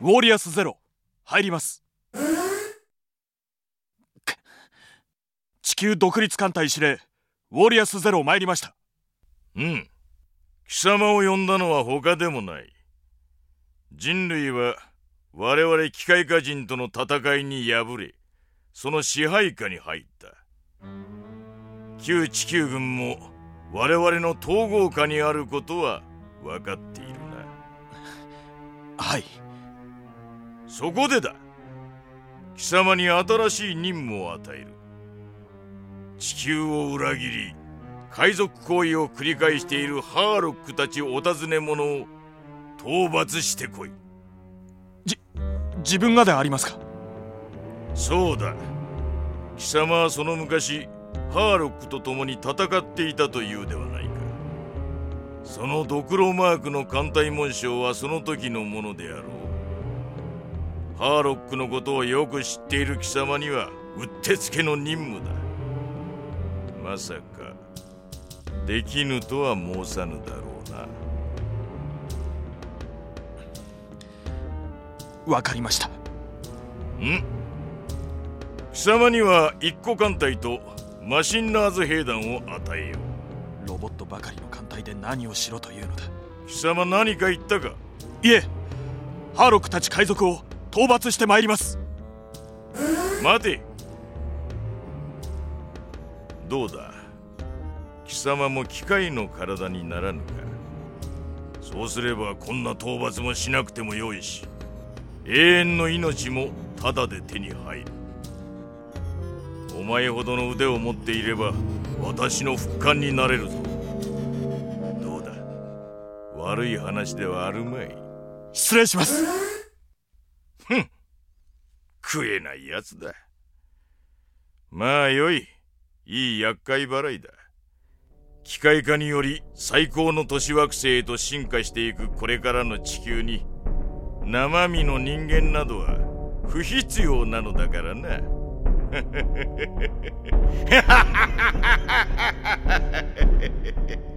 ウォーリアスゼロ入ります。地球独立艦隊司令ウォーリアスゼロ参りました。うん。貴様を呼んだのは他でもない。人類は我々機械化人との戦いに敗れその支配下に入った。旧地球軍も我々の統合下にあることは分かっているな。はいそこでだ。貴様に新しい任務を与える。地球を裏切り海賊行為を繰り返しているハーロックたちお尋ね者を討伐してこい。じ自分がでありますか？そうだ。貴様はその昔ハーロックと共に戦っていたというではないか。そのドクロマークの艦隊紋章はその時のものであろうハーロックのことをよく知っている貴様にはうってつけの任務だ。まさかできぬとは申さぬだろうな。わかりました。ん？貴様には一個艦隊とマシンナーズ兵団を与えよう。ロボットばかりの艦隊で何をしろというのだ。貴様何か言ったか？いえハーロックたち海賊を討伐してまいります。待て。どうだ？貴様も機械の体にならぬか？そうすればこんな討伐もしなくてもよいし永遠の命もただで手に入る。お前ほどの腕を持っていれば私の復刊になれるぞ。どうだ？悪い話ではあるまい。失礼します。ふん食えないやつだまあよいいい厄介払いだ機械化により最高の都市惑星へと進化していくこれからの地球に生身の人間などは不必要なのだからな。